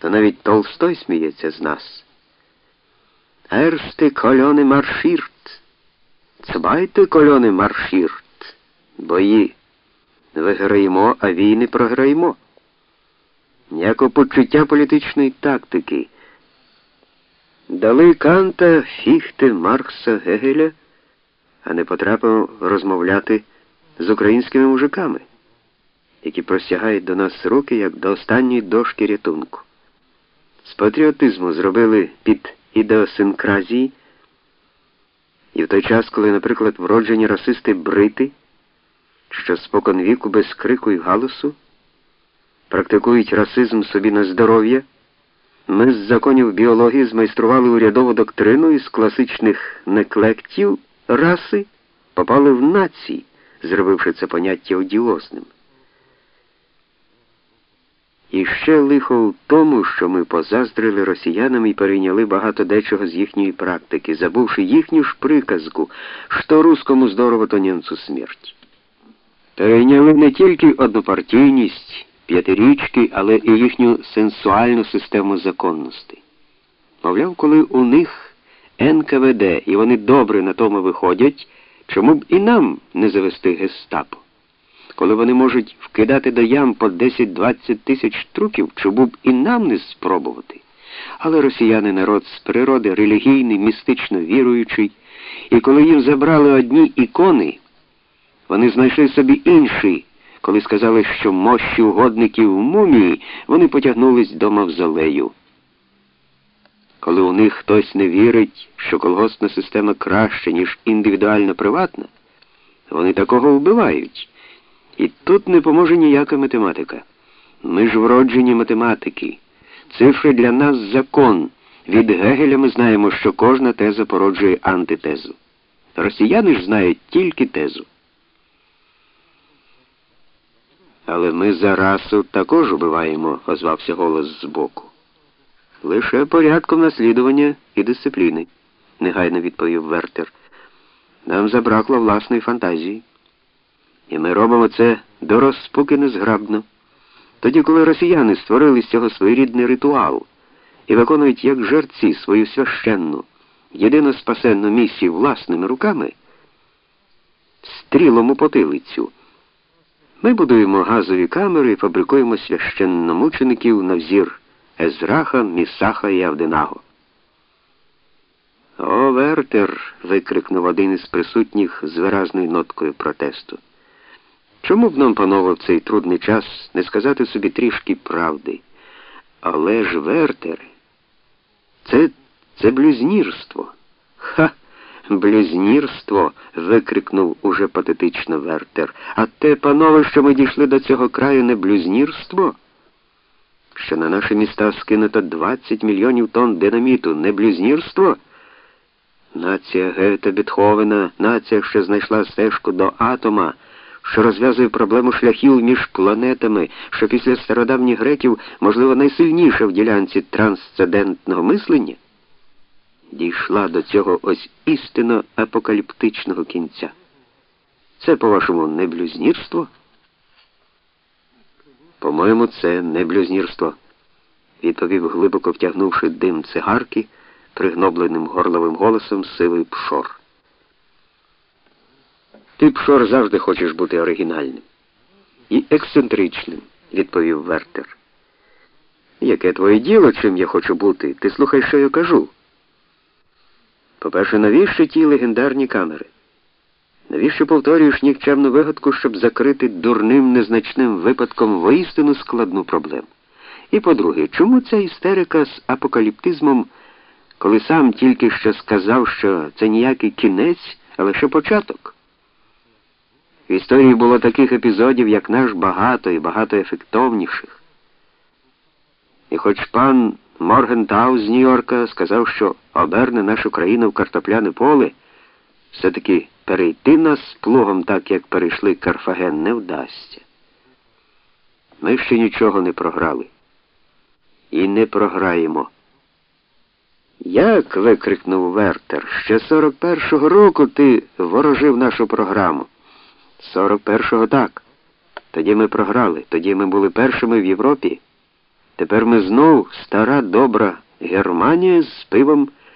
то навіть Толстой сміється з нас. Ерсти кольони маршірт, цбайте кольони маршірт, бої. Виграємо, а війни програємо. Ніякого почуття політичної тактики. Дали Канта, Фіхте, Маркса, Гегеля, а не потрапив розмовляти з українськими мужиками, які простягають до нас руки, як до останньої дошки рятунку. З патріотизму зробили під ідеосинкразії, і в той час, коли, наприклад, вроджені расисти брити, що споконвіку без крику і галусу, практикують расизм собі на здоров'я, ми з законів біології змайстрували урядову доктрину із класичних неклектів раси попали в нації, зробивши це поняття одіозним. І ще лихо в тому, що ми позаздрили росіянам і перейняли багато дечого з їхньої практики, забувши їхню ж приказку, що русскому здорово, то німцу смерть. Перейняли не тільки однопартійність, п'ятирічки, але і їхню сенсуальну систему законності. Мовляв, коли у них НКВД і вони добре на тому виходять, чому б і нам не завести гестапо? Коли вони можуть вкидати до ям по 10-20 тисяч трупів, чому б і нам не спробувати? Але росіяни народ з природи релігійний, містично віруючий, і коли їм забрали одні ікони, вони знайшли собі інші. Коли сказали, що мощі угодників в мумії, вони потягнулись до мавзолею. Коли у них хтось не вірить, що колгоспна система краще, ніж індивідуально приватна, вони такого вбивають. І тут не поможе ніяка математика. Ми ж вроджені математики. Цифри для нас закон. Від Гегеля ми знаємо, що кожна теза породжує антитезу. Росіяни ж знають тільки тезу. Але ми за расу також убиваємо, озвався голос збоку. Лише порядком наслідування і дисципліни, негайно відповів Вертер. Нам забракло власної фантазії. І ми робимо це до розпуки незграбно. Тоді, коли росіяни створили з цього своєрідний ритуал і виконують як жерці свою священну, єдино спасенну місію власними руками, стрілом у потилицю. Ми будуємо газові камери і фабрикуємо священномучеників на взір Езраха, Місаха і Авденаго. О, Вертер. викрикнув один із присутніх з виразною ноткою протесту. Чому б нам, панове, в цей трудний час не сказати собі трішки правди? Але ж, Вертер, це це блюзнірство. Ха! Блюзнірство. викрикнув уже патетично Вертер. А те, панове, що ми дійшли до цього краю, не блюзнірство? Що на наші міста скинуто 20 мільйонів тонн динаміту, не блюзнірство? Нація Гета Бетховена, нація, що знайшла стежку до атома що розв'язує проблему шляхів між планетами, що після стародавніх греків, можливо, найсильніша в ділянці трансцендентного мислення, дійшла до цього ось істинно апокаліптичного кінця. Це, по-вашому, не блюзнірство? По-моєму, це не блюзнірство, відповів, глибоко втягнувши дим цигарки, пригнобленим горловим голосом сивий пшор. Ти, Пшор, завжди хочеш бути оригінальним. І ексцентричним, відповів Вертер. Яке твоє діло, чим я хочу бути? Ти слухай, що я кажу. По-перше, навіщо ті легендарні камери? Навіщо повторюєш нікчемну вигадку, щоб закрити дурним незначним випадком воістину складну проблему? І по-друге, чому ця істерика з апокаліптизмом, коли сам тільки що сказав, що це ніякий кінець, а лише початок? В історії було таких епізодів, як наш багато і багато ефектовніших. І хоч пан Моргентау з Нью-Йорка сказав, що оберне нашу країну в картопляне поле, все-таки перейти нас плугом так, як перейшли Карфаген, не вдасться. Ми ще нічого не програли. І не програємо. Як? викрикнув Вертер, ще 41-го року ти ворожив нашу програму. 41-го так. Тоді ми програли, тоді ми були першими в Європі. Тепер ми знов стара добра Германія з пивом